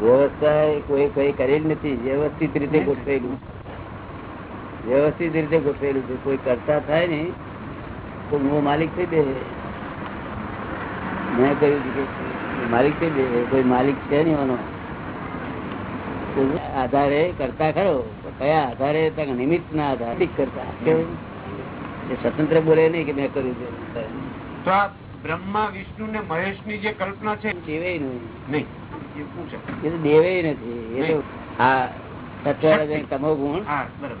વ્યવસ્થા કોઈ કઈ કરેલ નથી. વ્યવસ્થિત રીતે ગોઠવેલું. વ્યવસ્થિત રીતે ગોઠવેલું છે. કોઈ કરતા થાય ને તો હું માલિક થઈ દે. મેં કહ્યું કે માલિક થઈ દે. કોઈ માલિક છે નહીં એનો. આધારે કરતા ખરો. કયા આધારે તો નિમિત્ત ના આધારે કરતા. સ્વતંત્ર બોલે નહીં કે મેં કર્યું છે. બ્રહ્મા વિષ્ણુ ને મહેશની જે કલ્પના છે દેવેય નહીં. નહીં. એ તો દેવેય નથી. એ તો આ સત્વર તમો ગુણ હા બરાબર.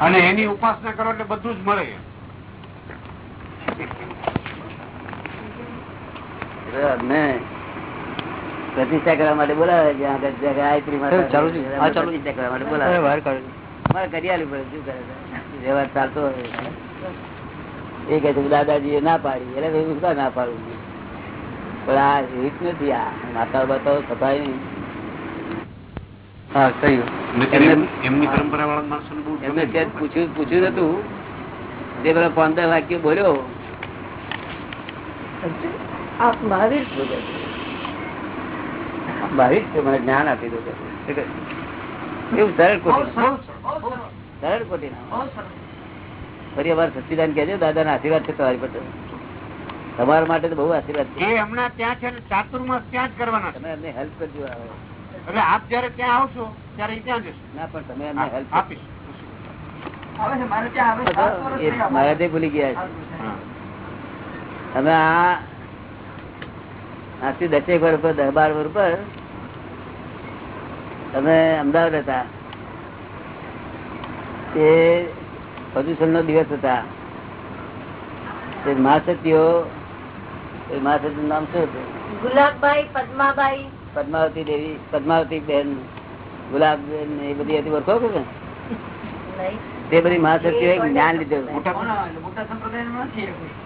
અને એની ઉપાસના કરો એટલે બધું જ મળે. પ્રતિષ્ઠા કરવા માટે બોલાવે. પ્રતિષ્ઠા કરવા માટે બોલાવે બહાર કરી આલવું પડે શું કરે છે? વ્યવહાર ચાલતો હોય એ કહે છે કે દાદાજી એ ના પાડી. એટલે હું કાં ના પાડું. પણ આ રીત નથી આ માતા બાતાઓ સફાઈ નહીં. પૂછ્યું પૂછ્યું તે પેલા પંદર વાક્ય બોલ્યો. આપ મહાવીર છો? મહાવીર છો મને જ્ઞાન આપી દો. એવું સરળ. સરળ કોટી ના ફરી અમારે સચ્ચિદાન કહેજો દાદા ના આશીર્વાદ છે તમારી પર તમારા માટે તો બહુ આશીર્વાદ છે. હમણાં ત્યાં છે ને ચાતુર્માસ ત્યાં જ કરવાના તમે એમને હેલ્પ કરજો એટલે આપ જયારે ત્યાં આવશો ત્યારે ત્યાં જશો. ના પણ તમે એમને હેલ્પ આપીશ. મહારાજે ભૂલી ગયા છે. હા. આ આજથી દસેક વર્ષ પર દસ બાર વર્ષ પર તમે અમદાવાદ હતા. તે પ્રદૂષણ નો દિવસ હતા. તે મહાસતીઓ મહાસતી નામ શું હતું? ગુલાબભાઈ પદ્માભાઈ પદ્માવતી દેવી પદ્માવતી બેન ગુલાબબેન એ બધી હતી ઓળખો કે તે બધી મહાસતીઓ જ્ઞાન લીધેલું.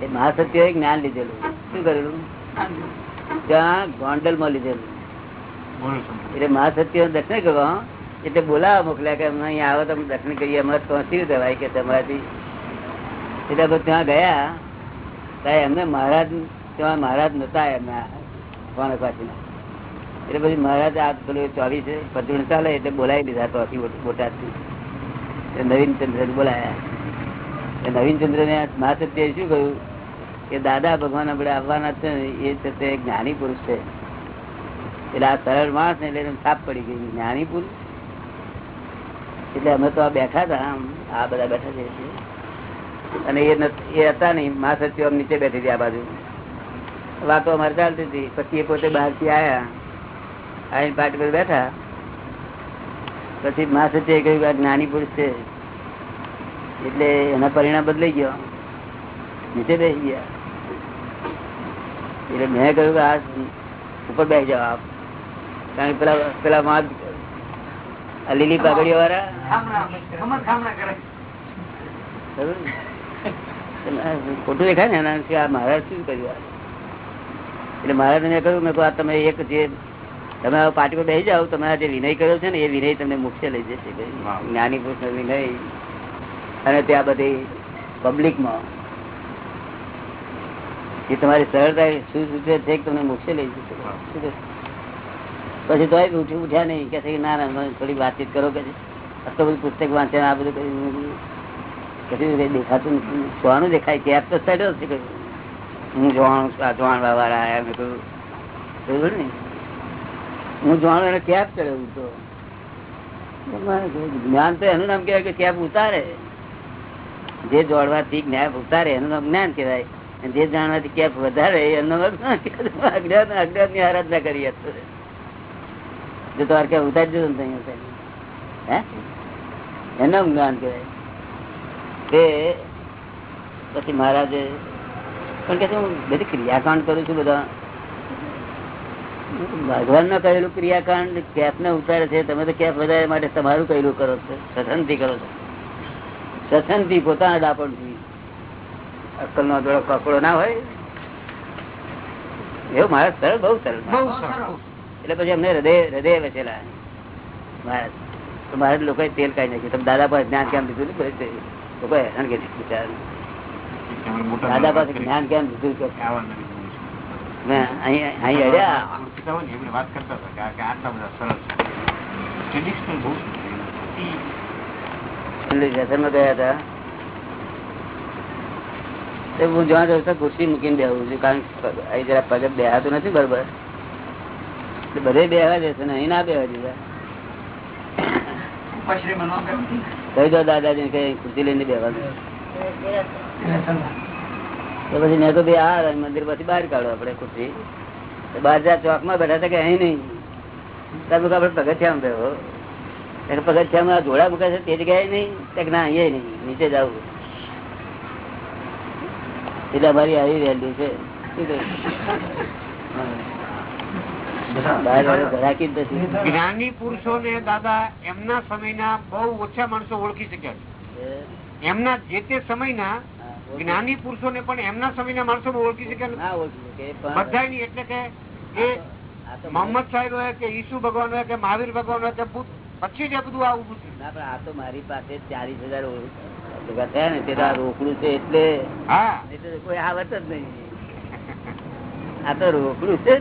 એ મહાસતીઓ જ્ઞાન લીધેલું. શું કરેલું? ત્યાં ગોંડલમાં લીધેલું. એટલે મહાસતીઓ દર્શન કરવા એટલે બોલાવા મોકલ્યા કે અહીંયા આવો, તમે દર્શન કરીએ. અમારે પહોંચી રીતે ભાઈ કે તમારાથી. એટલે બધું ત્યાં ગયા. ત્યારે એમને મહારાજ, ત્યાં મહારાજ નતા એમના કોણ પાછીના એટલે પછી મહારાજ આ પેલું ચોવીસ પદુણ ચાલે એટલે બોલાવી દીધા તો બોટાદથી. બોટાદથી નવીન ચંદ્ર બોલાયા. એ નવીન ચંદ્ર ને મહાસત્ય શું કહ્યું? કે દાદા ભગવાન આપણે આવવાના છે એ છે તે જ્ઞાની પુરુષ છે. એટલે આ સરળ માણસ ને એટલે છાપ પડી ગઈ. જ્ઞાની પુરુષ એટલે અમે તો આ બેઠા હતા આ બધા બેઠા છે અને એ હતા નહીં મા સચિવ નીચે બેઠી હતી આ બાજુ. વાતો અમારે ચાલતી હતી. પછી એ પોતે બહારથી આયા. આવીને પાટી પર બેઠા. પછી મા સત્ય કહ્યું આ જ્ઞાની પુરુષ છે. એટલે એના પરિણામ બદલાઈ ગયો. નીચે બેસી ગયા. એટલે મેં કહ્યું કે આ ઉપર બેસી જાઓ આપ. કારણ કે પેલા પેલા માં લીલી પાઘડીઓ વાળા ખોટું દેખાય ને એના આ મહારાજ શું કર્યું એટલે મહારાજ ને કહ્યું મેં આ તમે એક જે તમે પર બેસી જાઓ તમે જે વિનય કર્યો છે ને એ વિનય તમને મુખ્ય લઈ જશે. જ્ઞાની પુરુષ વિનય. અને ત્યાં બધી પબ્લિકમાં એ તમારી સરળતા શું સૂચવે છે તમને મોક્ષે લઈ જશે? પછી તો ઉઠી ઉઠ્યા નહીં. કે ના થોડી વાતચીત કરો, કે આટલું બધું પુસ્તક વાંચે આ બધું કઈ દેખાતું જોવાનું દેખાય કેપ તો ચડ્યો છે હું જોવાનું જોવાણવા વાળા મેં કહ્યું ને? હું જોવાનું એને કેપ ચડ્યો હું તો જ્ઞાન તો એનું નામ કહેવાય કે કેપ ઉતારે. જે જોડવાથી જ્ઞાન ઉતારે, એનું નામ જ્ઞાન કહેવાય. જે જાણવાથી કેપ વધારે, એનું નામ અજ્ઞાન. અજ્ઞાનની આરાધના કરી અત્યારે. જો તમારે ક્યાં ઉતારી દીધું ને હે? એનું જ્ઞાન કહેવાય. તે પછી મહારાજે, પણ કે હું બધી ક્રિયાકાંડ કરું છું બધા. ભગવાન ના કહેલું ક્રિયાકાંડ કેપ ને ઉતારે છે, તમે તો કેપ વધારે માટે તમારું કહેલું કરો છો, સથનથી કરો છો. સથનથી પોતાના ડાપણથી. અક્કલ નો થોડો કકડો ના હોય. એવું મારા સરળ, બહુ સરળ. બહુ સરસ એટલે પછી અમને હૃદય હૃદય વસેલા. મહારાજ તો મહારાજ લોકોએ તેલ કાઢી નાખ્યું. તમે દાદા પાસે જ્ઞાન કેમ લીધું? ને લોકોએ હેરાન મોટા દાદા પાસે. જ્ઞાન કેમ કે. મેં અહીં અહીં અડ્યા. વાત કરતા હતા કે આટલા બધા સરસ હું જ્યાં જઉં ખુરશી મૂકીને બેહું છું. કારણ કે જરા પગ બેહાતું નથી બરોબર. બધે બેહવા જશે ને અહીં ના બેહવા દીધા. કહી દો દાદાજી કઈ ખુરશી લઈને બેવા તો પછી મેં તો બે આ મંદિર પછી બહાર કાઢો આપણે ખુરશી તો જ્યાં જા ચોકમાં બેઠા હતા કે અહીં નહીં? તમે આપડે પગથિયામાં બેહો. એટલે પગથિયામાં જોડા મૂકે છે તે જગ્યાએ નહીં? તો કે ના અહીંયા નહીં નીચે જવું એટલે અમારી આવી વેલ્યુ છે શું કહ્યું? બહાર વાળો ઘરાકી જ નથી જ્ઞાની પુરુષો ને દાદા એમના સમયના બહુ ઓછા માણસો ઓળખી શક્યા છે. એમના જે તે સમયના જ્ઞાની પુરુષો ને પણ એમના સમયના માણસો ઓળખી શક્યા નહીં એટલે કે એ મોહમ્મદ સાહેબ હોય કે ઈસુ ભગવાન હોય કે મહાવીર ભગવાન હોય કે પછી જ બધું આ પૂછ્યું ના પણ આ તો મારી પાસે ચાલીસ હજાર ભેગા થયા ને તે રોકડું છે એટલે કોઈ આવત જ નહીં. આ તો રોકડું છે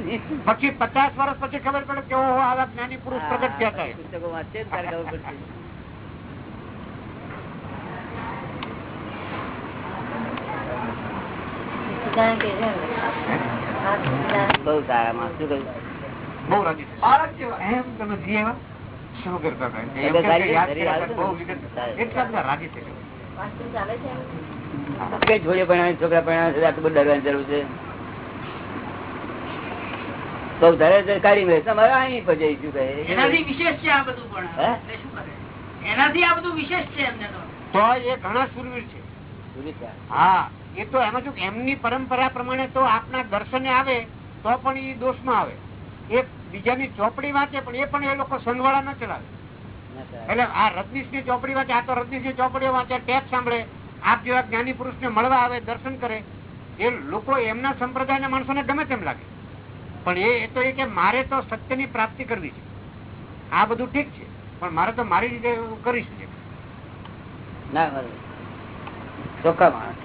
પછી પચાસ વર્ષ પછી ખબર પડે કેવો આવા જ્ઞાની પુરુષ પ્રગટ થયા હતા પુસ્તકો વાંચે ત્યારે ખબર પડશે. બહુ સારા માં શું કહ્યું? બહુ રાજી થયા. એમ તમે જી શું કરતા એટલે બધા રાજી થઈ ગયા. છોકરા છે આટલું બધું ડરવાની જરૂર છે. તો તારે કાઢી મેં. તમારે અહીં પછી એનાથી વિશેષ છે આ બધું પણ. હે? એટલે શું કરે? એનાથી આ બધું વિશેષ છે એમને તો. તો એ ઘણા સુરવીર છે. હા એ તો એમાં શું એમની પરંપરા પ્રમાણે તો આપના દર્શને આવે તો પણ એ દોષમાં આવે. એ બીજાની ચોપડી વાંચે પણ એ પણ એ લોકો સંગવાળા ન ચલાવે. એટલે આ રજનીશની ચોપડી વાંચે આ તો રજનીશની ચોપડીઓ વાંચે ટેપ સાંભળે. આપ જેવા જ્ઞાની પુરુષ ને મળવા આવે દર્શન કરે એ લોકો એમના સંપ્રદાયના માણસોને ગમે તેમ લાગે. પણ એ એ તો એ કે મારે તો સત્યની પ્રાપ્તિ કરવી છે. આ બધું ઠીક છે પણ મારે તો મારી રીતે હું કરીશ ના. ચોખ્ખા માણસ.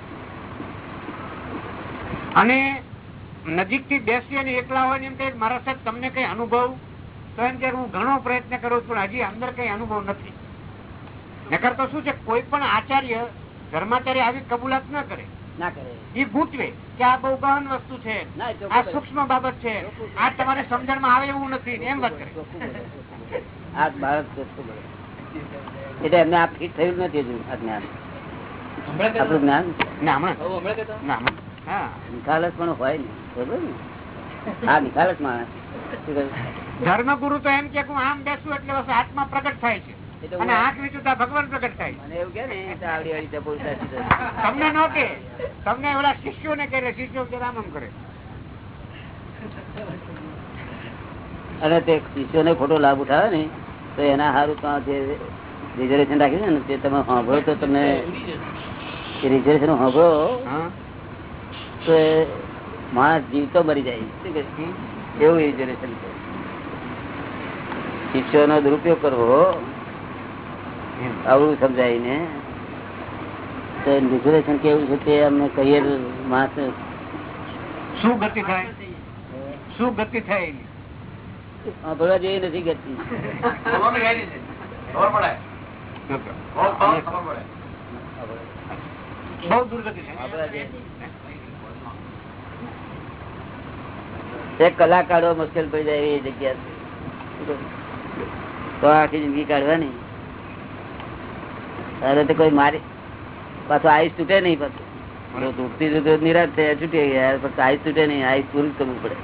અને નજીકથી બેસી અને એકલા હોય એમ કે મારા સાહેબ તમને કઈ અનુભવ? તો એમ કે હું ઘણો પ્રયત્ન કરું છું પણ હજી અંદર કઈ અનુભવ નથી. નકર તો શું છે કોઈ પણ આચાર્ય ધર્માચાર્ય આવી કબૂલાત ન કરે. ના કરે. એ ગૂંચવે. કે આ બહુ ગહન વસ્તુ છે. આ સૂક્ષ્મ બાબત છે. આ તમારે સમજણમાં આવે એવું નથી. એમ વાત કરે. આ બાળક એટલે એમને આ ફિટ થયું નથી હજુ આ જ્ઞાન. આપણું જ્ઞાન? ના હમણાં. ના હમણાં. હા. નિખાલસ પણ હોય ને બરોબર ને? હા નિખાલસ માણસ. ધર્મ? ધર્મગુરુ તો એમ કે હું આમ બેસું એટલે આત્મા પ્રગટ થાય છે. અને હું- આંખ ભગવાન પ્રગટ થાય. મને એવું કે ને આવડી આવડી ચપોળ તમને ન કે તમને ઓલા શિષ્યોને કરે શિષ્યો કે રામ કરે. અને તે શિષ્યોને ખોટો લાભ ઉઠાવે ને તો એના સારું તો જે રિઝર્વેશન રાખ્યું છે ને તે તમે સાંભળો તો તમને રિઝર્વેશન સાંભળો હા. તો માણસ જીવતો મરી જાય. એવું રિઝર્વેશન છે. શિષ્યોનો દુરુપયોગ કરવો આવું સમજાવીને તો રિઝર્વેશન કેવું છે તે અમને કહીએ માસ શું ગતિ થાય? શું ગતિ થાય એની? સાંભળવા જેવી નથી ગતિ. બહુ દુર્ગતિ છે. સાંભળવા જેવી. એક કલાક કાઢવો મુશ્કેલ પડી જાય એવી જગ્યા તો આખી જિંદગી કાઢવાની. અરે તો કોઈ મારી પાછું આયુષ તૂટે નહીં પાછું. તૂટતી તૂટે નિરાશ થયા છૂટી ગયા પછી આયુષ તૂટે નહીં આયુષ પૂરું કરવું પડે.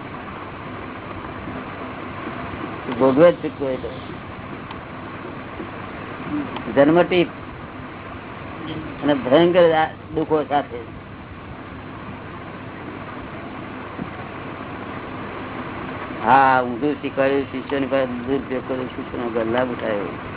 ભોગવે જ છૂટકો હોય તો. જન્મ ટીપ અને ભયંકર દુઃખો સાથે. હા ઊંધું શીખવાડ્યું શિષ્યોની પાસે દુરુપયોગ કર્યો શિષ્યનો ગલ્લાભ ઉઠાયો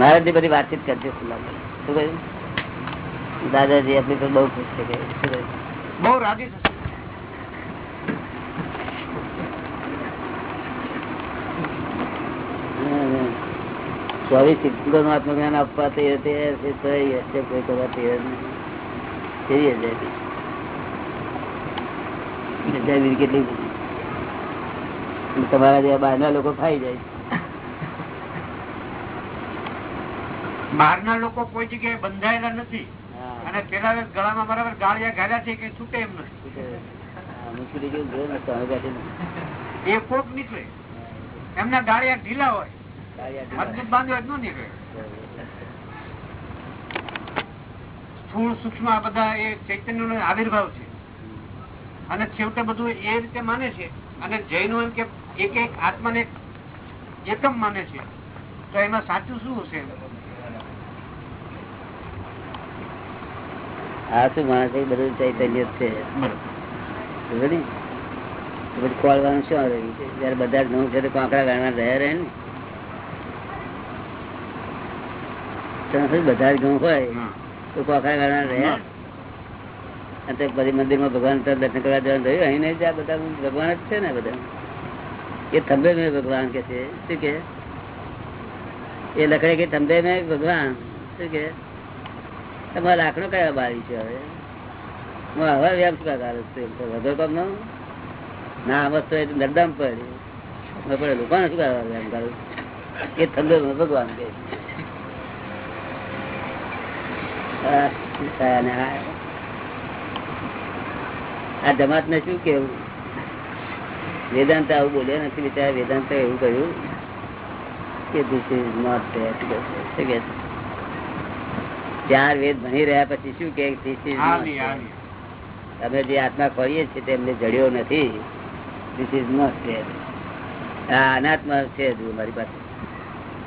મહારાજની બધી વાતચીત કરજે શું કહ્યું દાદાજી આપણે તો બહુ ખુશ છે બહુ રાજી ચોવીસ સિદ્ધિઓ નું આત્મજ્ઞાન આપવા તે કેટલી તમારા જેવા બહારના લોકો ખાઈ જાય બહારના લોકો કોઈ જગ્યાએ બંધાયેલા નથી. અને પેલા ગળામાં બરાબર ગાળિયા ગાળ્યા છે કે છૂટે એમ નથી. એ કોક નીકળે. એમના ગાળિયા ઢીલા હોય. મજબૂત બાંધ્યો હોય ન નીકળે. સ્થૂળ સૂક્ષ્મ આ બધા એ ચૈતન્ય આવિર્ભાવ છે. અને છેવટે બધું એ રીતે માને છે. અને જૈનો એમ કે એક એક આત્માને એકમ માને છે. તો એમાં સાચું શું હશે? આ શું માણસ એ બધું ચૈતન્ય જ છે. સમજો ને? તો પછી ખોળવાનું શું રહ્યું છે જયારે બધા જ ઘઉં છે તો કાંકરા ગાળવા રહ્યા રહે ને? તમે શું બધા જ ઘઉં હોય હા. તો કાંકરા ગાળવા રહ્યા અને તે પછી મંદિરમાં ભગવાન તરફ દર્શન કરવા જવાનું થયું. અહીં નહીં ત્યાં બધા ભગવાન જ છે ને બધા. એ થંભે મેં ભગવાન કે છે. શું કે? એ લખડે કે થંભે મેં ભગવાન. શું કે? તમારા લાકડો કયા બારી છે હવે? હું હવે વ્યામ શું છું? કામ નો. વસ્તુ નરદામ પડે મેં પડે લોકોને શું કરવા વ્યામ કરું? એ થંભે ભગવાન કે આ જમાત ને શું કેવું વેદાંત આવું બોલ્યા નથી બિચારા. વેદાંત એવું કહ્યું કે ધીસ ઇઝ નોટ કે? ચાર વેદ ભણી રહ્યા પછી શું કે. અમે જે આત્મા કરીએ છીએ તેમને જડ્યો નથી. ધીસ ઇઝ નોટ આ અનાત્મા છે હજુ મારી પાસે.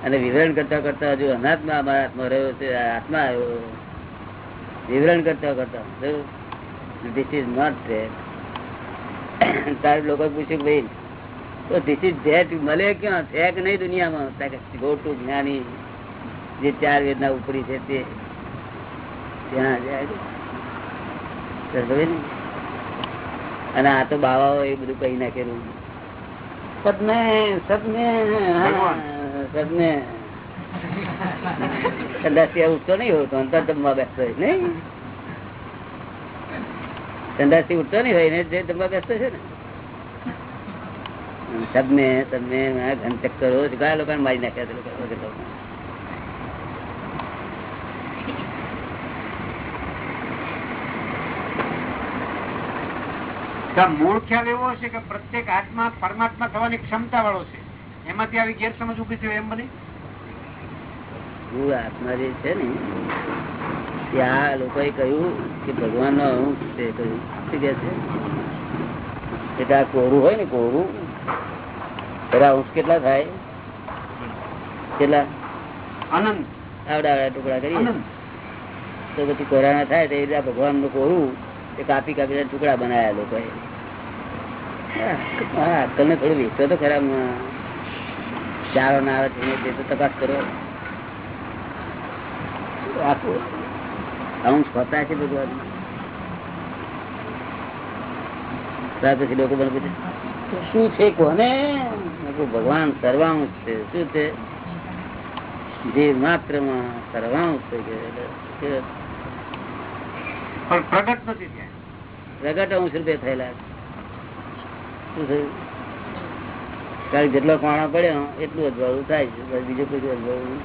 અને વિવરણ કરતા કરતા હજુ અનાત્મા અમારા આત્મા રહ્યો છે આત્મા આવ્યો. વિવરણ કરતા કરતા ધીસ ઇઝ નોટ તારે લોકો પૂછ્યું કે ભાઈ તો ધીસ ઇઝ ધેટ મળે ક્યાં? છે કે નહીં દુનિયામાં? ગો ટુ જ્ઞાની. જે ચાર વેદના ઉપરી છે તે. ત્યાં? અને આ તો બાવાઓ એ બધું કહી નાખેલું. સદને સદને સદને સંદાસી ઉઠતો નહીં હોય તો અંતર જમવા બેસતો હોય નહીં? સંદાસી ઉઠતો નહીં હોય ને જે જમવા બેસતો છે ને. સબને તમને ઘન ચક્કરો કયા લોકોને મારી નાખ્યા છે લોકો વગર લોકો. તો મૂળ ખ્યાલ એવો હશે કે પ્રત્યેક આત્મા પરમાત્મા થવાની ક્ષમતા વાળો છે. એમાંથી આવી ગેરસમજ ઊભી થયો એમ બની? મૂળ આત્મા જે છે ને તે આ લોકોએ કહ્યું કે ભગવાન નો અંશ છે કહ્યું શું કે છે? એટલે આ કોરું હોય ને કોરું. એના અંશ કેટલા થાય? કેટલા? અનંત. આવડા આવડા ટુકડા કરીએ. તો પછી કોરાના થાય તો એ ભગવાનનું કોરું કાપી કાપી ટુકડા બનાયા લોકોએ અક્કલ થોડું વેચો તો ખરા ચારો ના આવે છે તે તો તપાસ કરો. આખું અંશ છે બધું પછી લોકો મને પૂછે, શું છે કોને? ભગવાન સર્વાંશ છે. શું છે? જે માત્રમાં સર્વાંશ છે. પ્રગટ નથી પ્રગટ અંશ રૂપે થયેલા કારણ જેટલો કોણો પડ્યો, એટલું અજવાળું થાય છે. બીજું કોઈ અજવાળું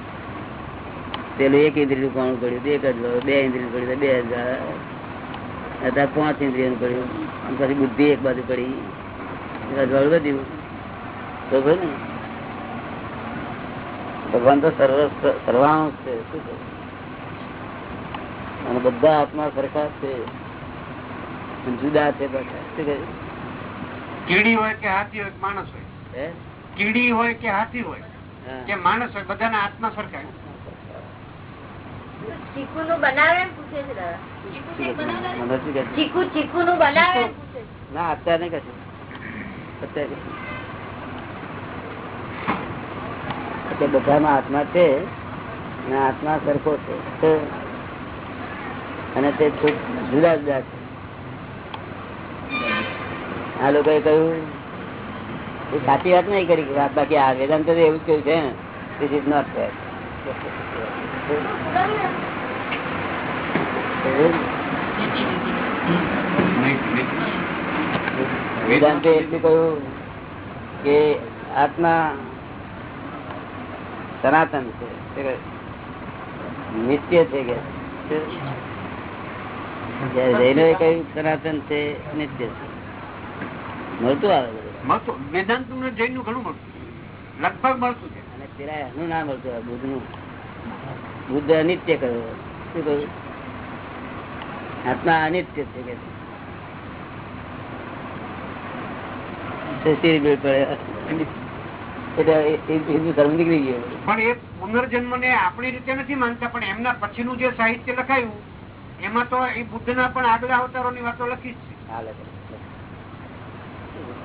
પેલું એક ઇન્દ્રિયનું કોણું પડ્યું એક અજવાળું, બે ઇન્દ્રિયનું પડ્યું, બે અજવાળા અત્યારે પાંચ ઇન્દ્રિયનું પડ્યું પછી બુદ્ધિ એક બાજુ પડી. અજવાળું વધ્યું તો ભાઈ ને? ભગવાન તો સર્વ સર્વાંશ છે. શું અને બધા આત્મા સરખા છે. જુદા છે? કીડી હોય કે હાથી હોય માણસ હોય? કીડી હોય કે હાથી હોય? કે માણસ હોય બધાના આત્મા સરખા ચીકુ નું બનાવે પૂછે છે દાદા. મને શું કહે છે? ચીકુ ચીકુ નું બનાવે એમ પૂછે છે. ના અત્યારે નહીં કશું અત્યારે. એટલે બધામાં આત્મા છે અને આત્મા સરખો છે. અને તે જુદા જુદા છે. આ લોકોએ કહ્યું સાચી વાત નહીં કરી, બાકી આ વેદાંત એવું કહ્યું છે ને this is not વેદાંતે એટલું કહ્યું કે આત્મા સનાતન છે નિત્ય છે કે જૈનોએ કહ્યું સનાતન છે નિત્ય છે. મળતું આવે મળતું. વેદાંતનું જૈનનું ઘણું મળતું. લગભગ મળતું છે. અને પેલા એનું ના મળતું બુદ્ધનું બુદ્ધ અનિત્ય કહ્યું શું કહ્યું? આત્મા અનિત્ય છે કે ને આપણી રીતે નથી માનતા પણ એમના પછીનું જે સાહિત્ય લખાયું એમાં તો એ બુદ્ધના પણ આગલા અવતારોની વાતો લખી છે.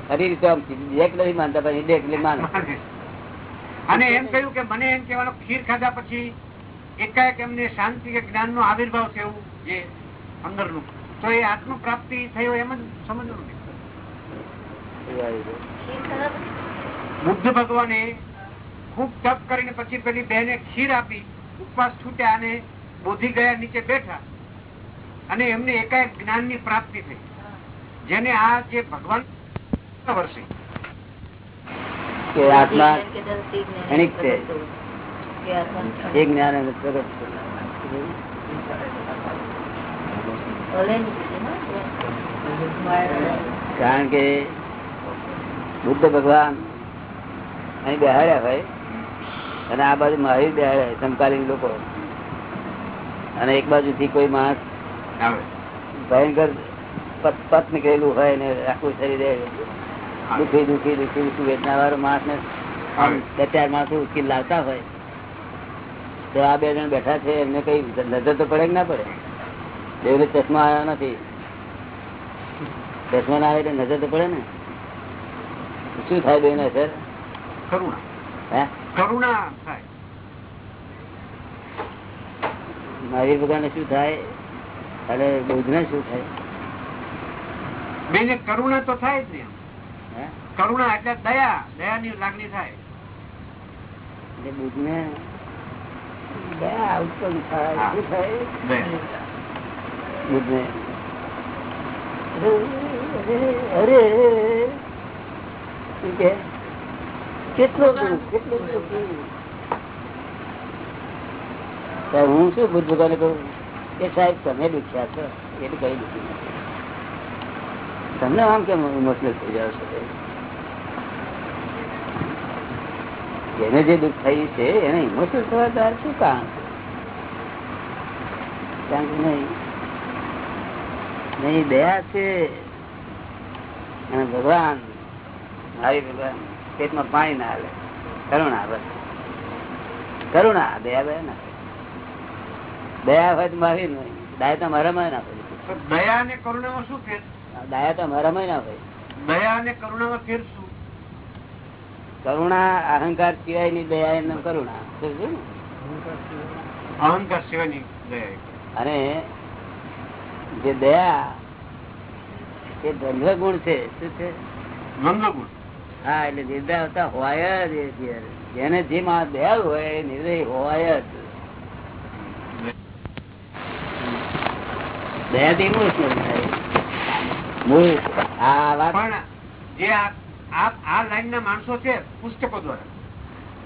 ખરી રીતે નથી માનતા પણ indirectly માને. અને એમ કહ્યું કે મને એમ કહેવાનો ખીર ખાધા પછી એકાએક એમને શાંતિ કે જ્ઞાન નો આવિર્ભાવ થયું જે અંદરનું. તો એ આત્મ પ્રાપ્તિ થયો એમ જ સમજવું બુદ્ધ ભગવાને ખૂબ તપ કરીને પછી પેલી બહેને ખીર આપી ઉપવાસ છૂટ્યા અને બોધી ગયા નીચે બેઠા. અને એમને એકાએક જ્ઞાનની પ્રાપ્તિ થઈ. જેને આ જે ભગવાન વર્ષે. કે આત્મા ક્ષણિક છે. જ્ઞાન. કારણ કે બુદ્ધ ભગવાન અહીં બેહાડ્યા હોય અને આ બાજુ મહાવીર બેહાડ્યા હોય સમકાલીન લોકો. અને એક બાજુથી કોઈ માણસ ભયંકર પત નીકળેલું હોય ને આખું શરીર દુખી દુખી દુખી દુખી વેદના વાળો માણસ ને બે ચાર માણસો ઉકેલ લાવતા હોય. તો આ બે જણ બેઠા છે એમને કઈ નજર તો પડે કે ના પડે? દેવને ચશ્મા આવ્યા નથી. ચશ્મા ના આવે એટલે નજર તો પડે ને? શું થાય બેન અસર? કરુણા. હે? કરુણા થાય. મહાવીર ભગવાન શું થાય? અને બુદ્ધ ને શું થાય? બેને કરુણા તો થાય જ ને કરુણા એટલે દયા દયાની લાગણી થાય. એટલે બુદ્ધ દયા ઉત્પન્ન થાય. શું થાય? અરે કે? કેટલો કેટલો હું શું બુદ્ધ ભગવાને કહું? કે સાહેબ તમે દુખ્યા છો એટલે કઈ દુખી તમને આમ કેમ ઇમોશનલ થઈ જાવ છો? જેને જે દુઃખ થયું છે, એને ઇમોશનલ થવા તાર શું કારણ? કે નહીં નહીં, દયા છે. અને ભગવાન, મારી ભગવાન, પેટમાં પાણી ના હાલે. કરુણા બસ કરુણા, દયા દયા ના દયા હોય તો મારી દયા તો મારામાં ના હોય. દયા અને કરુણામાં શું ફેર? દયા તો મારામાં ના હોય. દયા અને કરુણામાં ફેર શું? કરુણા અહંકાર સિવાયની દયા એમ કરુણા. અહંકાર સિવાયની દયા અને જે દયા એ ધર્મ ગુણ છે. શું છે? નંદગુણ હા એટલે નિર્દય હોતા હોય જ. જેને જે માં દયાળુ હોય એ નિર્દય હોય જ. દયાથી ઇમોશનલ થાય મૂળ આ વાત પણ જે આ આ- આ લાઈન ના માણસો છે પુસ્તકો દ્વારા.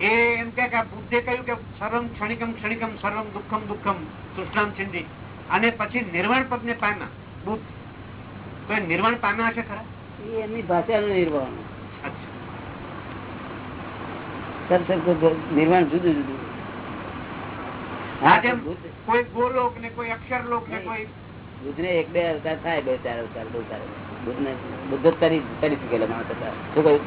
એ એમ કે બુદ્ધે કહ્યું કે સર્વમ ક્ષણિકમ ક્ષણિકમ સર્વમ દુઃખમ દુઃખમ તૃષ્ણામ છિંદી અને પછી નિર્વાણ પદ ને પામ્યા. બુદ્ધ. તો એ નિર્વાણ પામ્યા હશે ખરા? એમની ભાષાનું નિર્વાણ. નિર્વાણ જુદું જુદું. કોઈ ગોલોક ને કોઈ અક્ષરલોક ને કોઈ બુદ્ધ ને એક બે અવતાર થાય બે ચાર અવતાર બહુ સારા બુદ્ધ ને બુદ્ધ તરી તરી ચુકેલા માણસ હતા. શું કહ્યું?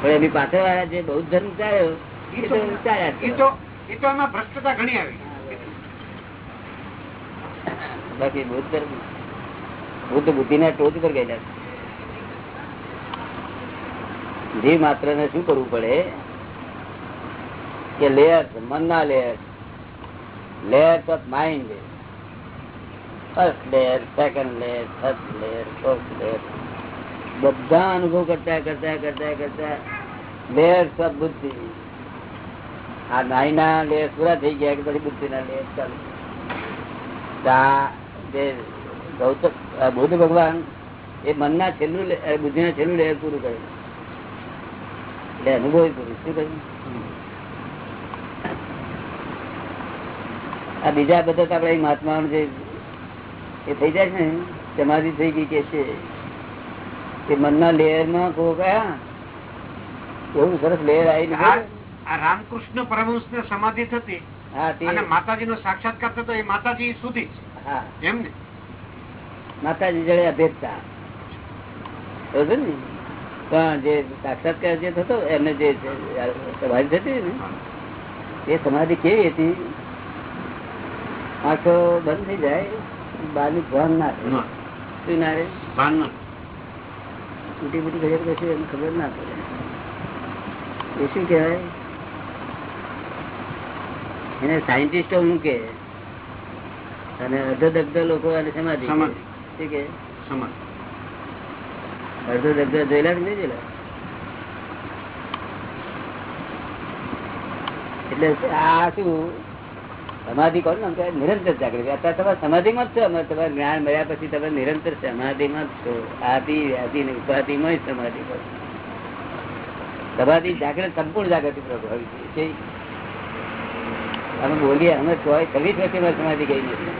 પણ એની પાછળ વાળા જે બૌદ્ધ ધર્મ ચાલ્યો એ તો એમાં ભ્રષ્ટતા ઘણી આવી. બાકી બુદ્ધ ધર્મ બુદ્ધ બુદ્ધિ ના ટોચ પર ગયેલા. જીવ માત્ર ને શું કરવું પડે? કે લેયર્સ મન ના layers layers of mind first layer second layer third layer fourth layer બધા અનુભવ કરતા કરતા કરતા કરતા લેયર્સ ઓફ બુદ્ધિ. આ નાઈના લેસ પૂરા થઈ ગયા પછી બુદ્ધિના લેસ ચાલુ. આ જે ગૌતમ બુદ્ધ ભગવાન એ મનના છેલ્લું લે- અ, બુદ્ધિના છેલ્લું લેયર પૂરું કર્યું. એટલે અનુભવ પૂરું. શું કહ્યું આ બીજા બધા આપડે મહાત્મા જે એ થઈ જાય ને? સમાધિ થઈ ગઈ કે છે? કે મનના લેયરમાં કહો કયા એવું સરસ લેયર આવી રામકૃષ્ણ પરમહંસ ને સમાધિ થતી તે. માતાજી નો સાક્ષાત્કાર થતો એ માતાજી સુધી એમ ને? માતાજી જડે અભેદતા પણ જે સાક્ષાત્કાર જે થતો એમને જે સમાધિ થતી ને એ સમાધિ કેવી હતી? આંખો બંધ થઈ જાય. બહારનું ભાન ના શું રહે? ભાન ન. મોટી મોટી ગજબ કશું એમ ખબર ના પડે. એ શું કહેવાય? એને સાયન્ટિસ્ટો મૂકે અને અડધો દગ્ધ લોકો અને સમાધિ. શું કે અડધો દગ્ધ જોયેલા કે નહીં જોયેલા? એટલે આ શું સમાધિ કરો ને નિરંતર જાગૃતિ. અત્યારે તમે સમાધિમાં જ છો? અમે તમારે જ્ઞાન મળ્યા પછી તમે નિરંતર સમાધિમાં જ છો. આદિ વ્યાધિ ને ઉપાધિમાં જ સમાધિ કરો. સમાધિ જાગૃત, સંપૂર્ણ જાગૃતિ પ્રભાવી છે. અમે બોલીએ, અમે કોઈ છવ્વીસ વર્ષે માં સમાધિ ગઈ નથી.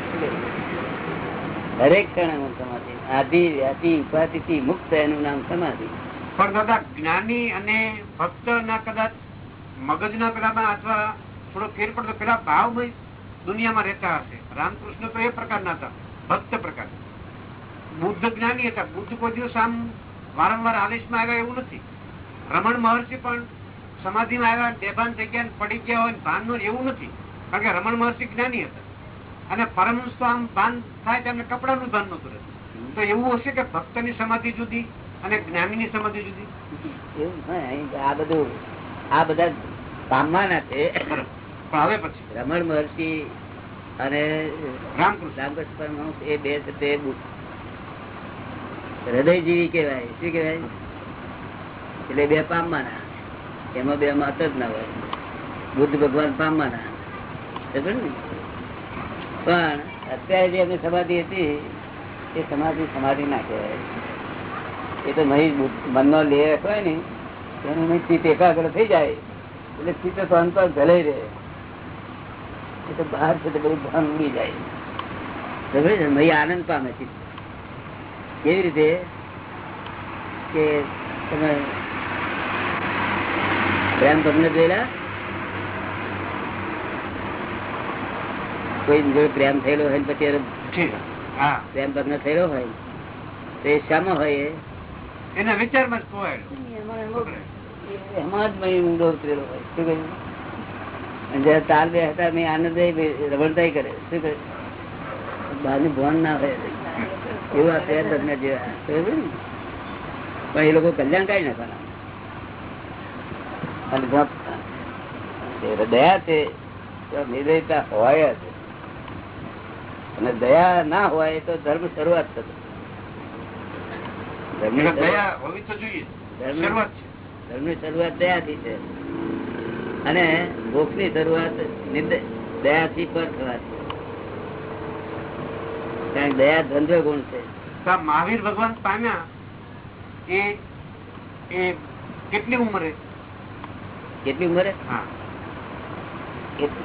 દરેક ક્ષણ અમે સમાધિ. આદિ વ્યાધિ ઉપાધિ થી મુક્ત એનું નામ સમાધિ. પણ દાદા, જ્ઞાની અને ભક્ત ના કદાચ મગજ ના પેલામાં અથવા થોડો ફેર પડતો, પેલા ભાવમય દુનિયામાં રહેતા હશે. રામકૃષ્ણ તો એ પ્રકારના હતા. ભક્ત પ્રકાર. બુદ્ધ જ્ઞાની હતા. બુદ્ધ કોઈ દિવસ આમ વારંવાર આદેશમાં આવ્યા એવું નથી. રમણ મહર્ષિ પણ સમાધિમાં આવ્યા બેભાન થઈ ગયા પડી ગયા હોય ભાનનું એવું નથી. કારણ કે રમણ મહર્ષિ જ્ઞાની હતા. અને પરમહંસ તો આમ ભાન થાય તેમને કપડાનું ભાન નતું રહેતું. તો એવું હશે કે ભક્તની સમાધિ જુદી અને જ્ઞાનીની સમાધિ જુદી? ના, આ બધું આ બધા પામવાના છે. પણ પછી. રમણ મહર્ષિ અને રામકૃષ્ણ. રામકૃષ્ણ પરમહંસ એ બે તે હૃદયજીવી કેવાય શું કેવાય એટલે બે પામવાના. એમાં બે મત જ ના હોય. બુદ્ધ ભગવાન પામવાના. પણ અત્યારે જે એમની સમાધિ હતી એ સમાધિ સમાધિ ના કહેવાય. એ તો નહીં મનનો લેખ હોય ને એનું ચિત્ત એકાગ્ર થઈ જાય. એટલે ચિત્ત તો અંતર ભલે રહે. એ તો બહાર છે તો બધું ભાન ઉડી જાય. સમજે છે? મહી આનંદ પામે છે કેવી રીતે? કે તમે પ્રેમ તમને જોયેલા? કોઈ જોડે પ્રેમ થયેલો હોય પછી હા. પ્રેમ તમને થયેલો હોય તો એ શામાં હોય એના વિચારમાં જ એમાં જ ઊંડો ઉતરેલો હોય. શું કહ્યું? જયારે તાલ બે હતા મેં આનંદ રમણતાઈ કરે. શું કરે? બહારનું ભણ ના હોય. એવું આ ભગ્ન જેવા. પણ એ લોકો કલ્યાણ કાઢી નાખવાના અને દયા છે. નિર્દયતા હોય જ. અને દયા ના હોય તો ધર્મ શરૂઆત થતો. ધર્મ- ધર્મની શરૂઆત દયાથી છે. અને મોક્ષની શરૂઆત દયા થી પર થવાથી કારણ દયા ધંધો ગુણ છે. મહાવીર ભગવાન પામ્યા એ કેટલી ઉંમરે? કેટલી ઉંમરે? હા.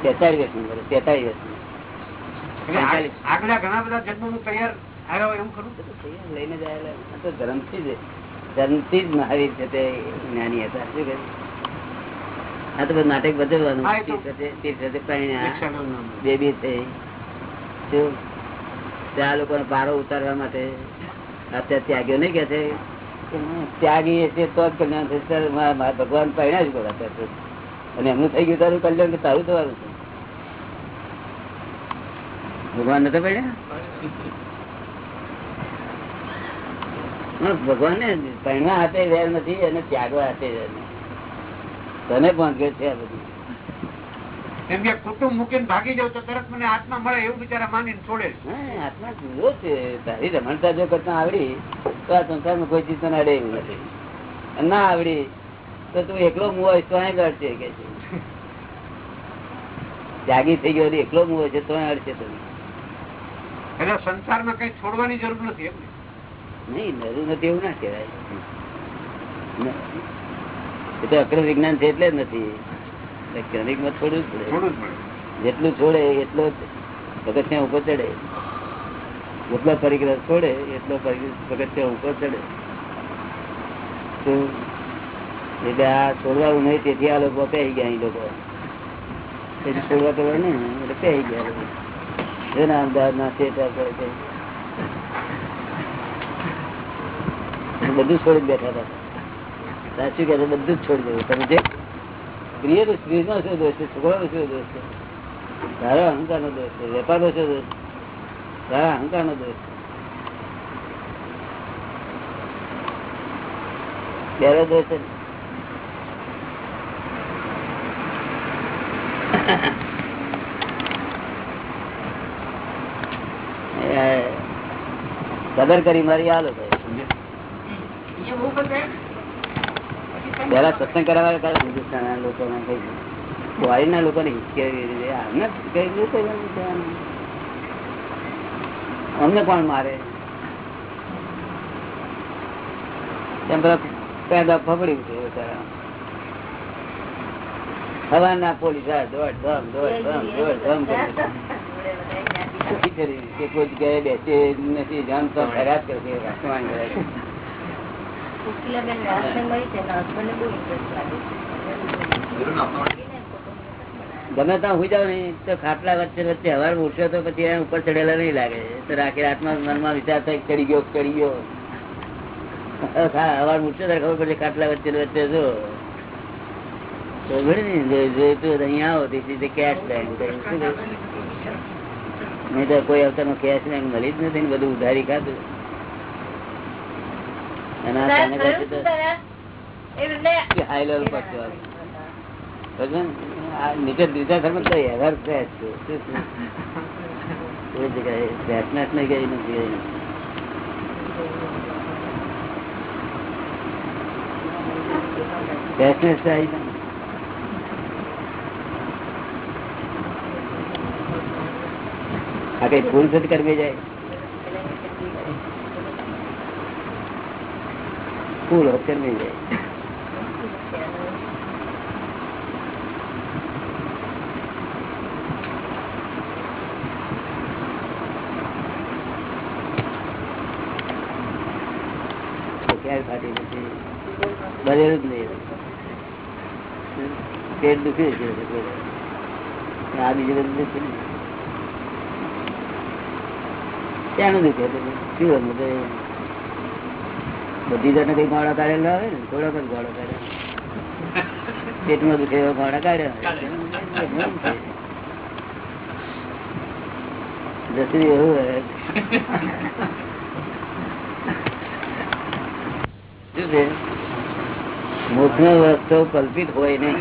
તેતાલીસ ઉંમરે તેતાલીસ આગલા ઘણા બધા જન્મોનું તૈયાર આવ્યા એવું ખરું? લઈને જ આયેલા. આ થી જ ધર્મથી જ મહાવીર છે તે જ્ઞાની હતા. શું કહે આ તો બધું નાટક બદલવાનું. હા. બેબી થઈ. શું? ત્યાં લોકોને પારો ઉતારવા માટે અત્યારે ત્યાગીઓ નહીં કે છે. ત્યાગી છે તો જ કલ્યાણ થશે. ભગવાન પહેણ્યા જ બોલા અને એમનું થઈ ગયું તારું કલ્યાણ કે તારું થવાનું છે? ભગવાન નતા પહેણ્યા હા, ભગવાન ને પહેણવા હાથે વેર નથી અને ત્યાગવા હાથે વેર નથી. તને પહોંચે છે એમ કે કુટુંબ મૂકીને ભાગી જાવ તો તરત મને આત્મા મળે એવું બિચારા માનીને છોડે છે. આત્મા જુદો છે. તારી રમણતા જો કરતા આવડી તો આ સંસારમાં કોઈ ચીજ તને અડે એવું નથી ના આવડી તો તું એકલો મુવો તો અહીં લડશે કે છે. ત્યાગી થઈ ગયો એકલો મોહ છે તો અડશે તમે એટલે સંસારમાં કઈ છોડવાની જરૂર નથી? નહીં નરું નથી એવું ના કહેવાય. એ તો અક્રમ વિજ્ઞાન છે એટલે જ નથી. ક્ષણિકમાં થોડું જ પડે. જેટલું છોડે એટલો પગથિયા ઉપર ચડે. જેટલો પરિગ્રહ છોડે એટલો પગથિયા ઉપર ચડે. એટલે આ છોડવાનું નહીં તેથી આ લોકો પહેરી ગયા અહીં લોકો. તેથી છોડવા તો ને એટલે પહેરી ગયા લોકો. એના અમદાવાદ ના થિયેટર પર છે. બધું છોડી બેઠા હતા. સાચું કે બધું જ છોડી દેવું. તમે જે પ્રિય તો સ્ત્રી નો શું દોષ છે? છોકરાનો શું દોષ છે? તારો અહંકાર નો દોષ છે. વેપાર નો શું દોષ તારા અહંકાર નો દોષ છે. દોષ છે કદર કરી મારી આ લોકો એ બહુ બધે પેલા સત્સંગ કરાવવા લોકો ફોરેન ના લોકો ને હિચકેવી રીતે આમને કઈ રીતે કરવાનું છે અમને કોણ મારે? તેમ પેલા પેદા ફફડ્યું છે બચારા હવાના પોલીસ દોડ ધમ દોડ ધમ દોડ ધમ કરે છે. શું કરી? કે કોઈ જગ્યાએ બેસે નથી જાણતો ખરાબ કરે કરે. ગમે ત્યાં હું જાવ નહીં તો ખાટલા વચ્ચે વચ્ચે હવાર ઉઠશો તો પછી એને ઉપર ચડેલા નહીં લાગે. તો રાખી રાતમાં મનમાં વિચાર થાય ચડી ગયો ચડી ગયો. હા, હવાર ત્યારે ખબર પડશે ખાટલા વચ્ચે વચ્ચે જો અહીંયા આવો this is the cash તો શું કહ્યું? નહીં તો કોઈ અવતારમાં કેશ બેંક મળી જ નથી બધું ઉધારી ખાધું એના સાહેબ, કારણે થયું શું તારા? એમને હાઈ લેવલ પર છે. બરાબર ને? આ? કોઈ જગ્યાએ freshness નહીં ગઈ નથી ગઈ. Freshness તો આવી ને. આ કઈ ફૂલ સત કરવી જાય ફૂલ હોત નહીં જાય બનેલું જ નહીં. પેટ દુખી છે આ બીજું બધું દુખે ત્યાંનું દુખે? શું બધી જણ કઈ ગોળા કાઢેલા હોય ને થોડોક જ ગોળો કાઢે પેટમાં દુખે એવા ગોળા કાઢ્યા એવું હોય શું છે? મોક્ષ નો રસ્તો કલ્પિત હોય નહીં.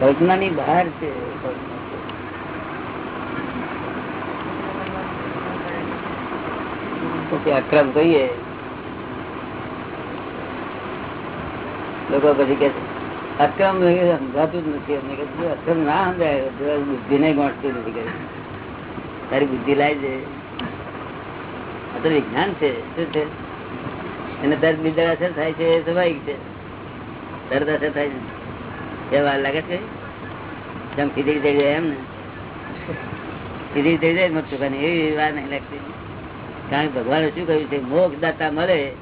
કલ્પના ની બહાર છે. કલ્પના તો. અક્રમ કહીએ. લોકો પછી કે અક્રમ સમજાતું જ નથી. અમને કે અક્રમ ના સમજાય બુદ્ધિ ને ગોઠતું નથી. કે તારી બુદ્ધિ લાવી દે આ તો વિજ્ઞાન છે, શું છે? એને દર્દ બીજા અસર થાય છે, એ સ્વાભાવિક છે. દર્દ અસર થાય છે. એ વાર લાગે છે જેમ ખીચડી થઈ જાય એમ ને. ખીચડી થઈ જાય મત એવી વાર નહીં લાગતી. કારણ કે ભગવાને શું કહ્યું છે? મોક્ષ દાતા મળે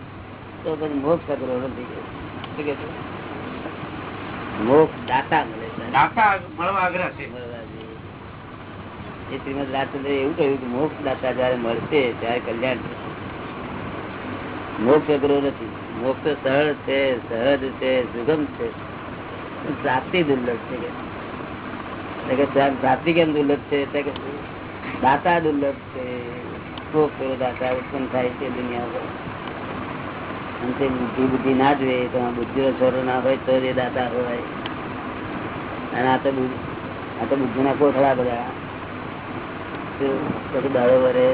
તો પછી મોક્ષ સગરો નથી મોક્ષ દાતા મળે દાતા મળવા આગ્રહ છે. એ શ્રીમદ રાજચંદ્ર એવું કહ્યું કે મોક્ષ દાતા જયારે મળશે ત્યારે કલ્યાણ મોક્ષ અઘરો નથી. મોક્ષ સહજ સરળ છે સહજ છે સુગમ છે. પ્રાપ્તિ દુર્લભ છે પ્રાપ્તિ કેમ દુર્લભ છે? દાતા દુર્લભ છે. પેલો દાતા ઉત્પન્ન થાય છે દુનિયા બુદ્ધિ બુદ્ધિ ના જોઈએ તો બુદ્ધિનો છોરો ના હોય, તો એ દાતા હોય. અને આ તો આ તો બુદ્ધિના કોથળા બધા. પછી દાડો વરે.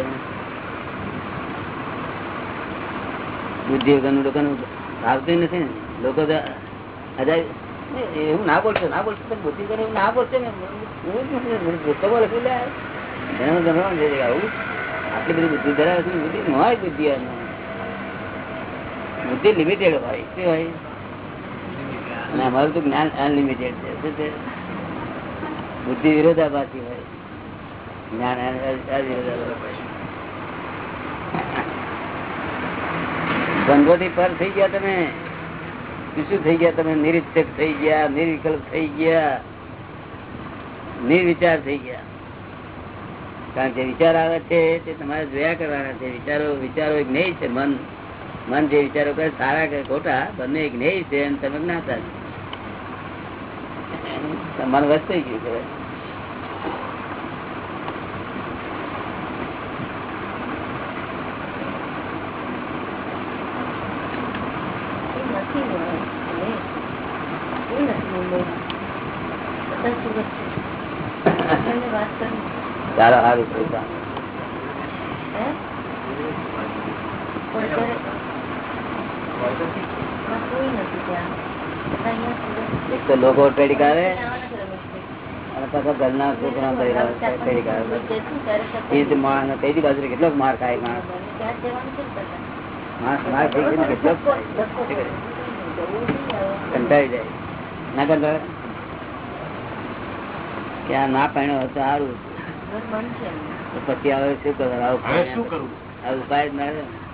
બુદ્ધિ વગરનું લોકોનું ભાવતું નથી ને. લોકો એવું ના બોલશે ના બોલશે તમે બુદ્ધિ કરે એવું ના બોલશે ને. એવું જ નથી. પુસ્તકો લખી લે. એનું ગણવાનું છે કે આવું. આટલી બધી બુદ્ધિ ધરાવે છે, બુદ્ધિ ન હોય બુદ્ધિ બુદ્ધિ લિમિટેડ હોય. શું હોય? અને અમારું તો જ્ઞાન અનલિમિટેડ છે. શું બુદ્ધિ વિરોધાભાસી હોય. જ્ઞાન અવિરોધાભાસી. પર થઈ ગયા તમે? શું થઈ ગયા તમે? નિરીક્ષક થઈ ગયા નિર્વિકલ્પ થઈ ગયા, નિર્વિચાર થઈ ગયા. કારણ કે વિચાર આવે છે તે તમારે જોયા કરવાના છે. વિચારો વિચારો એક નહીં છે, મન. મન જે વિચારો કરે સારા કે ખોટા, બંને એક નહીં છે એમ તમે જ્ઞાતા તમારું વસ્ત ગયું છે એ નથી મળે. એ નથી મુંબઈમાં. બધા સુરત છે. આપણને વાત કરી સારું પૈસા. એક તો લોકો છે રમેશભાઈ. અને પાછા ઘરના છોકરા બાજુ માર ખાય માણસ. માણસ માર થઈ ગયો. કંટાળી જાય ના કંટાળે કે આ ના પહેણ્યો સારું પછી હવે શું કરવાનું શું કરવું આ ઉપાય જ ના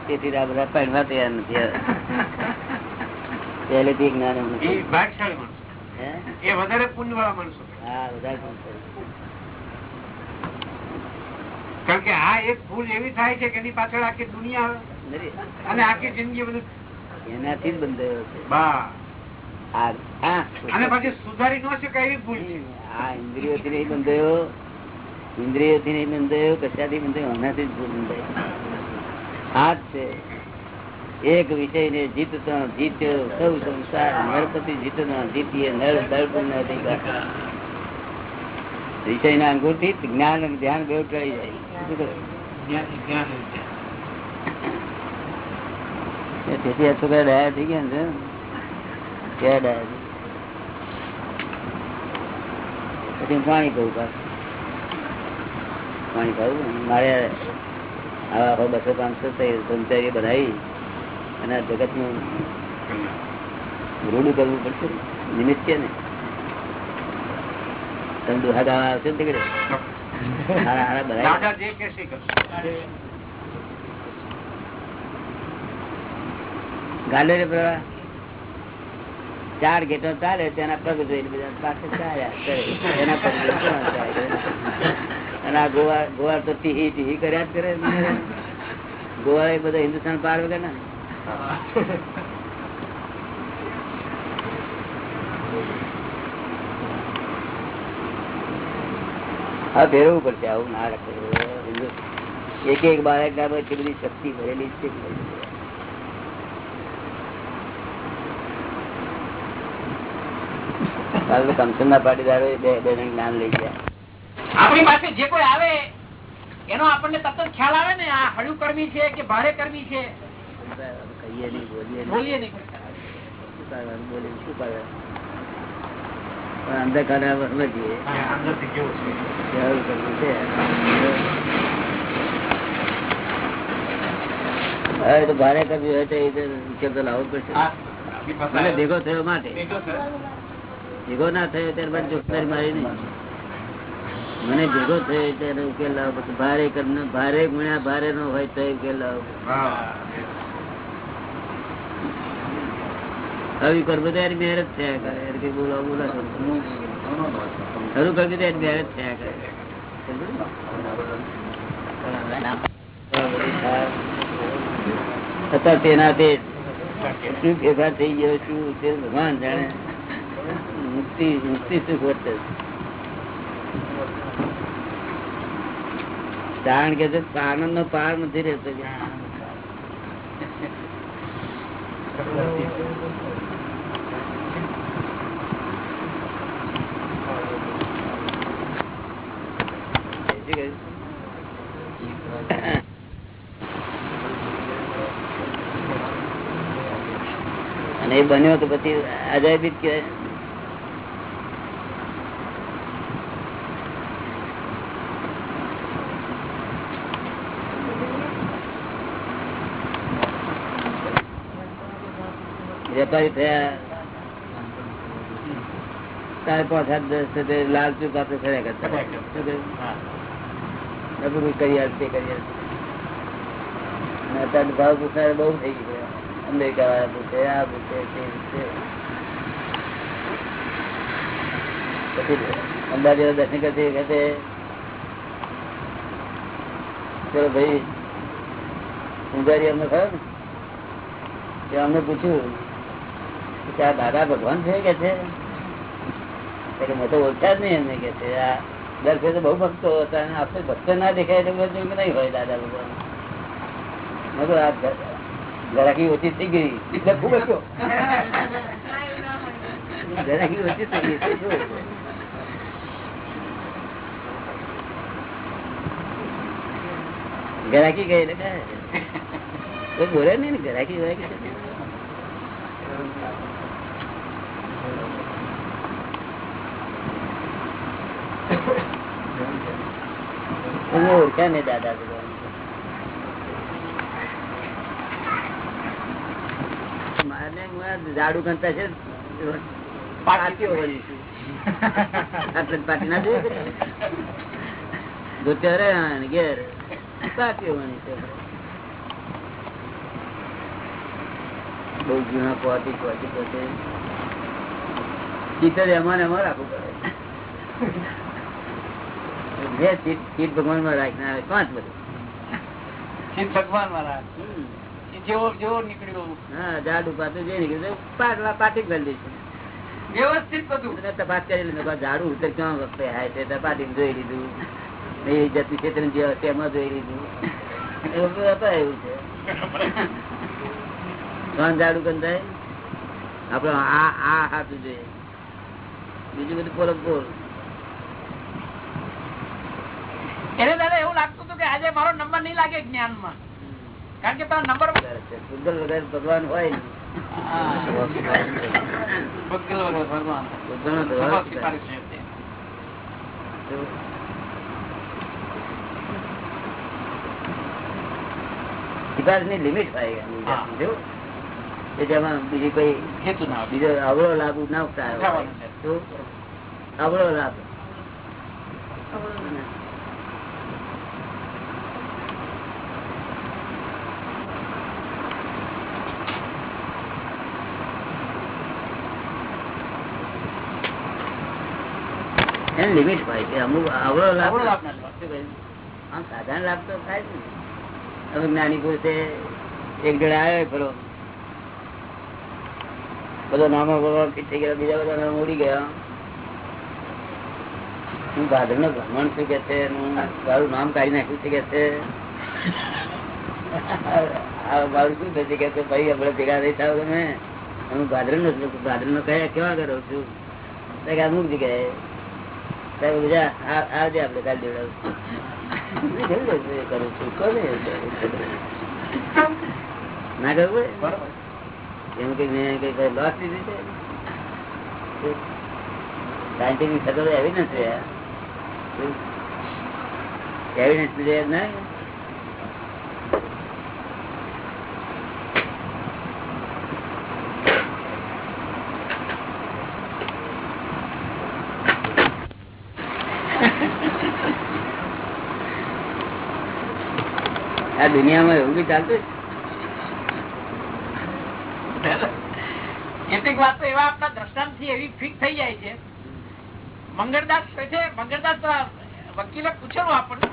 તેથી આ બધા પહેરવા તૈયાર નથી પહેલેથી જ્ઞાન એ ભાગશાળી માણસો. એ વધારે પુણ્ય વાળા માણસો. હા વધારે કારણ કે આ એક ભૂલ એવી થાય છે કે એની પાછળ આખી દુનિયા. અને આખી જિંદગી બધું એનાથી જ બંધાયો છે. બા. આ અને પછી સુધારી ન શકાય એવી ભૂલ છે. આ ઇન્દ્રિયોથી નહીં બંધાયો ઇન્દ્રિયોથી નહીં બંધાયો કશાથી બંધાયો આનાથી જ ભૂલ બંધાય આ જ છે એક વિષય ને જીતતો જીત્યો સૌ સંસાર નરપતિ જીતનો જીતીએ નર દર્પણ અધિકાર વિષય ના અંગુરથી જ્ઞાન અને ધ્યાન બે ટળી જાય શું કહ્યું? તેથી આ છોકરા ડાયા થઈ ગયા ને ક્યાં ડાયા છે? પછી હું પાણી કહું પાછું પાણી ખાવું. મારે આવા બસો પાંચસો સંચારી બનાવી અને આ જગતનું રૂડું કરવું પડશે. નિમિત્ત છે ને. તમે દુહા ગાવા આવશે ને રે પ્રભા. ચાર ગેટો ચાલે તેના પગ જોઈને બધા પાસે ચાલ્યા કરે. એના પગ? અને આ ગોવા ગોવા તો ટીહી ટીહી કર્યા જ કરે. ગોવા એ બધા હિન્દુસ્તાન પાર વગર ને. હા, ફેરવવું પડશે, આવું ના રાખે. હિન્દુ એક એક બાળક ના એટલી બધી શક્તિ ભરેલી છે. કાલે તો કમસન ના પાટીદારો બે બે જણ જ્ઞાન લઈ ગયા. આપણી પાસે જે કોઈ આવે એનો આપણને તત્વ ખ્યાલ આવે ને આ હળું કર્મી છે કે ભારે કર્મી છે? કહીએ નહીં બોલીએ બોલીએ નહીં. શું હવે તો ભારે કરવી હોય તો એ તો તો લાવવો પડશે ભેગો થયો. માટે ભેગો ના થયો ત્યારબાદ જોખદારી મારી નહીં. મને ભેગો થયો ત્યારે ઉકેલ લાવો, પછી ભારે ભારે ગુણ્યા, ભારે નો હોય તો ઉકેલ લાવો. આવી તો એની થયા કરે કઈ બોલા ખરું તો એની થયા કરે છતાં શું ભેગા થઈ ગયો તે ભગવાન જાણે. મુક્તિ મુક્તિ સુખ વર્તે કારણ કે આનંદ નો પાર નથી રહેતો અને એ બન્યો તો પછી અજાયબી કહેવાય. વેપારી થયા ચાર પાંચ હાથ દસ છે તે લાલ ચૂક કરતા ખર્યા કરતા. શું કહ્યું? હા. બધું કોઈ કરી આલ કરી આલ અત્યારે ભાવ પૂછનાર બહુ થઈ ગયું અમેરિકા વાળા પૂછે આ પૂછે તે પછી અંદાજે દર્શન કરતી વખતે ચલો ભાઈ ઉંગારી અમને ખબર ને અમને પૂછ્યું આ દાદા ભગવાન છે કે છે તો મેં તો ઓળખ્યા જ નહીં એમને કે છે આ દર ફેર બહુ ભક્તો હતા અને આપણે ભક્તો ના દેખાય એટલે બધું નહીં હોય દાદા ભગવાન કીધું આ જરાકી ઓછી થઈ ગઈ ખૂબ હતો ઘરાકી ઓછી થઈ ગઈ હતું? ગઈ. બોલે નહીં ને ગરાકી. એમને ઓળખ્યા નહીં દાદા ઝાડુ ગણતા છે પાટી ના જોઈએ ઘેર. પાટી વળી છે. બહુ જૂના કોવાથી કોવાથી પોતે ચિત્ર એમાં એમાં રાખવું પડે. જે ચિત્ત ચિત્ત ભગવાનમાં રાખીને આવે પાંચ બધું શિવ ભગવાન એવું હમ. હા ઝાડુ કંધાય આપડે આ આ હાથું જોઈએ. બીજું બધું પોલ પોલ એને દાદા એવું લાગતું હતું કે આજે મારો નંબર નહીં લાગે જ્ઞાનમાં. કારણ કે તારો નંબર સુંદર વગર ભગવાન હોય ને. ભગવાન ભગવાન બુદ્ધનો દરવાજો સ્વભાવ સ્વીકારે છે તે. સિફારિશની લિમિટ હોય જેમાં બીજી કોઈ હેતુ ના બીજો અવળો લાભ ના ઉઠાયો છે. અવળો લાભ. એની લિમિટ હોય કે અમુક અવળો લાભ? આમ સાધારણ લાભ તો થાય જ ને. હવે જ્ઞાની પુરુષે એક જણા આવ્યો ખરો બધો નામો થઈ ગયા બીજા બધા નામ ઉડી ગયા. હું ભાદર નો ભ્રમણ શું કે છે? મારું નામ કાઢી નાખ્યું છે કે છે? શું કે ભેગા તમે. હું ભાદર નો છું ભાદર નો કેવા કરો છું? અમુક જગ્યાએ. સાહેબ બીજા આવજે આપણે કાલ દેવડાવું કરું છું? કોને ના કરવું. એમ કે મેં કઈ લોસ લીધી છે? સાયન્ટિફિક સગવડો એવિડન્સ છે એવિડન્સ લીધે ના આ દુનિયામાં એવું બી ચાલતું છે વાત તો એવા આપણા દ્રષ્ટાંતથી એવી ફિટ થઈ જાય છે. મંગળદાસ કહે છે મંગળદાસ વકીલે પૂછેલું આપણને.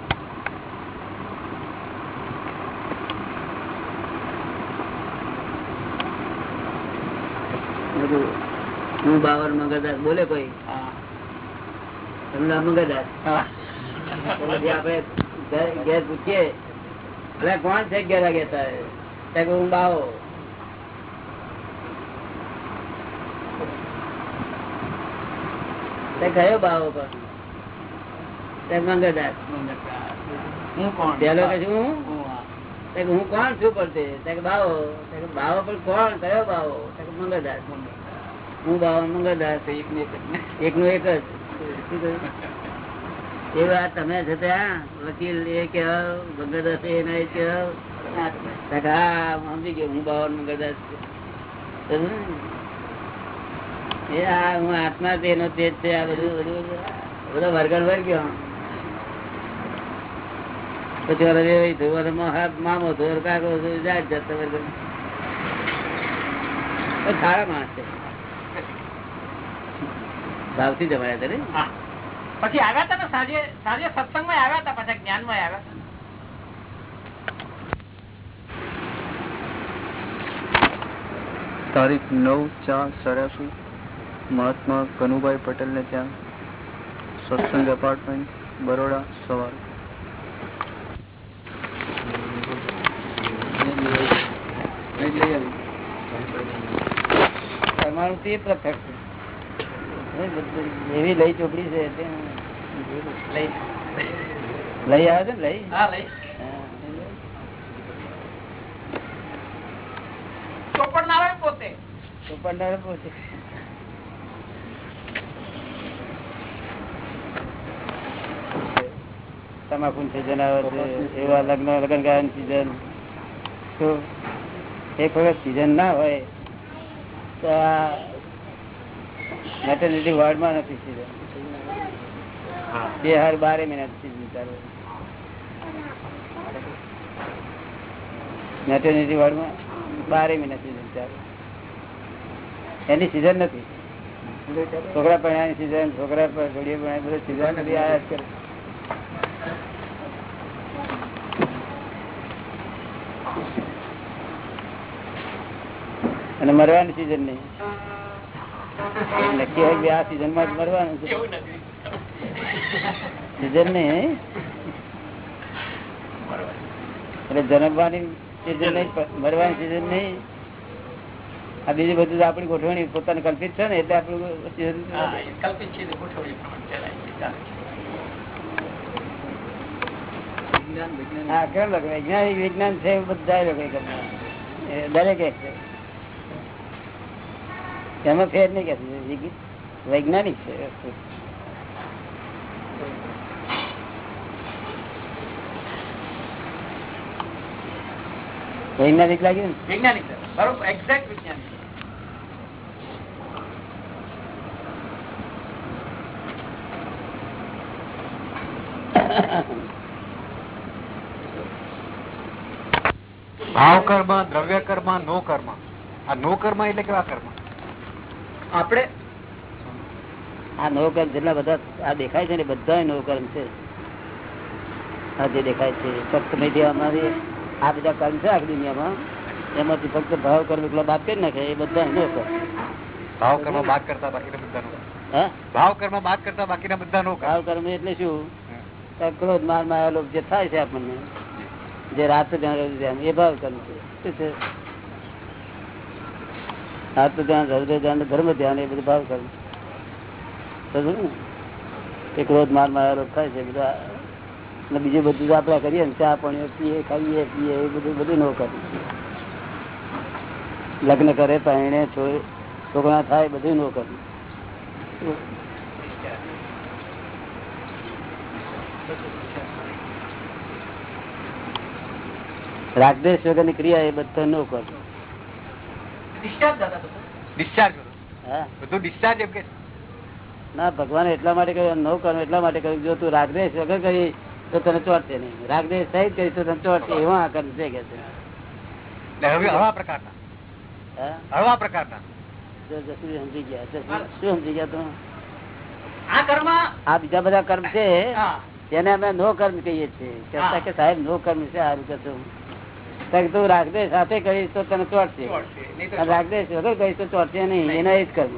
હું બાવર મંગળદાસ બોલે કોઈ. તમને મંગળદાસ? ઘર- ઘેર પૂછીએ. અરે કોણ છે ઘેર વાગે હું બાવો. કયો બાવો તે હું કોણ? પેલો કે છે હું? કોણ છું તે? બાવો. બાવો પણ કોણ? કયો બાવો? મંગળદાસ. હું બાવન મંગળદાસ. એક નું. એક જ. એ વાત તમે છો ત્યાં? વકીલ એ કેવા મંગળદાસ એ ના એ કેવા હા સમજી ગયો. હું બાવન મંગળદાસ? એ આ હું આત્મા તેનો તેજ છે આ બધું. બધું બધો વર્ગણ વર્ગ્યો પછી ઓલો ધોર મામો ધોર કાકો ધોર જાત જાત વર્ગણ સારા માણસ છે. ભાવથી જમાડ્યા હતા ને? પછી આવ્યા હતા ને સાંજે સાંજે સત્સંગમાં આવ્યા હતા પાછા જ્ઞાનમાં આવ્યા હતા. તારીખ નવ ચાર ચોર્યાસી મહાત્મા કનુભાઈ પટેલને ત્યાં સત્સંગ એપાર્ટમેન્ટ બરોડા સવાર. તમારું તે એવી લઈ ચોપડી છે લઈ. લઈ આવે છે ને લઈ? હા પોતે. ચોપડનાર પોતે. તમાકુ સિઝન આવે છે એવા લગ્ન લગ્ન ગાયન સિઝન તો એક વખત સિઝન ના હોય તો આ મેટર્નિટી વોર્ડમાં નથી સિઝન બે હાર બારે મહિના સિઝન ચાલે મેટર્નિટી વોર્ડમાં બારે મહિના સિઝન ચાલે. એની સિઝન નથી. છોકરા પરણાની સિઝન છોકરા પર ઘડીએ પરણાય બધું સિઝન નથી આયા કરે. અને મરવાની સિઝન નહીં નક્કી હોય કે આ સિઝનમાં જ મરવાનું છે. સિઝન નહીં એટલે જન્મવાની સિઝન નહીં મરવાની સિઝન નહીં. આ બીજું બધું આપણી ગોઠવણી પોતાને કલ્પિત છે ને એટલે આપણું કલ્પિત છે. હા કેમ લખે? વૈજ્ઞાનિક વિજ્ઞાન છે બધા લખે દરેક એક છે. એમાં ફેર નહીં કે વૈજ્ઞાનિક છે વૈજ્ઞાનિક લાગ્યું ને? વૈજ્ઞાનિક છે. બરોબર એક્ઝેક્ટ વૈજ્ઞાનિક. છે. ભાવ કર્મ દ્રવ્ય કર્મ નો કર્મ આ નો કર્મ એટલે કેવા કર્મ? આપણે? આ નવકર્મ જેટલા બધા આ દેખાય છે ને બધા નવકર્મ છે. આ જે દેખાય છે ફક્ત મીડિયા અમારી આ બધા કર્મ છે આખી દુનિયામાં એમાંથી ફક્ત ભાવ કર્મ એકલા બાદ કરી નાખે એ બધા નવકર્મ ભાવ કર્મ બાદ કરતા બાકીના બધા નો ભાવ કર્મ બાદ કરતા બાકીના બધા નો ભાવ કર્મ એટલે શું? ક્રોધ મારમાં જે થાય છે આપણને જે રાત એ ભાવ કર્મ છે? રાત ધ્યાન રૌદ્ર ધ્યાન ધર્મ ધ્યાન એ બધું ભાવ કરવું સમજો ને? એ ક્રોધ મારમાં લોક થાય છે બધા અને બીજું બધું તો આપડે કરીએ ને, ચા પણ પીએ, ખાઈએ, પીએ, એ બધું બધું ન કરવું લગ્ન કરે, પહેણે છોકરા થાય, બધું નો કરવું રાગદેશ વગરની ક્રિયા એ બધા નો કરે discharge દાદા બધું. ડિસ્ચાર્જ બધું ડિસ્ચાર્જ એમ કે ના ભગવાન એટલા માટે કહ્યું નો કરો એટલા માટે કહ્યું જો તું રાગદેશ વગર કરી તો તને ચોટશે નહીં. રાગદેશ સહિત કરી તો તને ચોટશે એવા આ કર્મ છે કે છે. હળવા પ્રકારના. હળવા પ્રકારના. સમજી ગયા? શું સમજી ગયા તમે? આ કર્મ આ બીજા બધા કર્મ છે તેને અમે નો કર્મ કહીએ છીએ. કે સાહેબ નો કર્મ છે આ રીતે તું સાથે કરીશ તો તને ચોટશે રાખદેશ વગર કરીશ તો ચોટશે નહીં. એના એ જ કર્મ.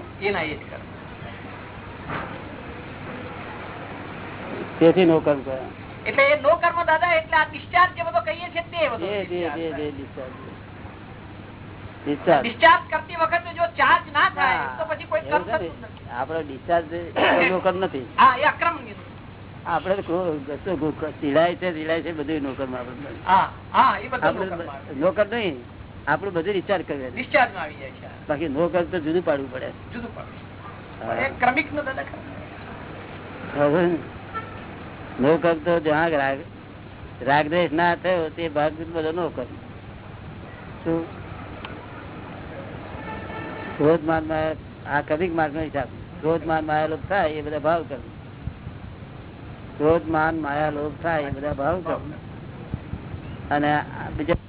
તેથી નો કર્મ કરે એટલે એ નો કર્મ દાદા એટલે આ ડિસ્ચાર્જ જે બધો કહીએ તે બધો. ડિસ્ચાર્જ કરતી વખતે જો ચાર્જ ના થાય તો પછી કોઈ કર્મ છે નથી. આપણો ડિસ્ચાર્જ કર્મ નથી હા એ અક્રમ. આપડે ચીડાય છે ચીડાય છે બધું નોકરમાં. આપણે નોકર નહીં આપણું બધું રિચાર્જ કરે ડિસ્ચાર્જ આવી જાય બાકી નોકર તો જુદું પાડવું પડે. જુદું પડે. પણ એ ક્રમિક નો દાદા ખરું. હવે નો કર તો જ્યાં રાગ રાગદેશ ના થયો તે ભાગ બધો નો કર શું? ક્રોધ માનમાં આ કવિક માર્ગ નો હિસાબ. ક્રોધ માનમાં આવેલો થાય એ બધા ભાવ કર. ક્રોધ માન માયા લોભ થાય એ બધા ભાવ અને બીજા